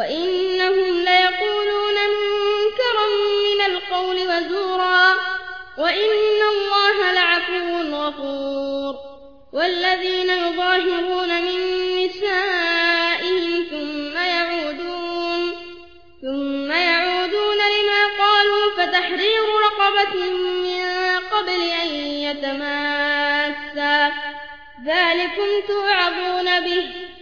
وإنهم ليقولون منكرا من القول وزورا وإن الله لعفو غفور والذين يظاهرون من نسائهم ثم يعودون ثم يعودون لما قالوا فتحرير رقبة من قبل أن يتماسا ذلكم توعظون به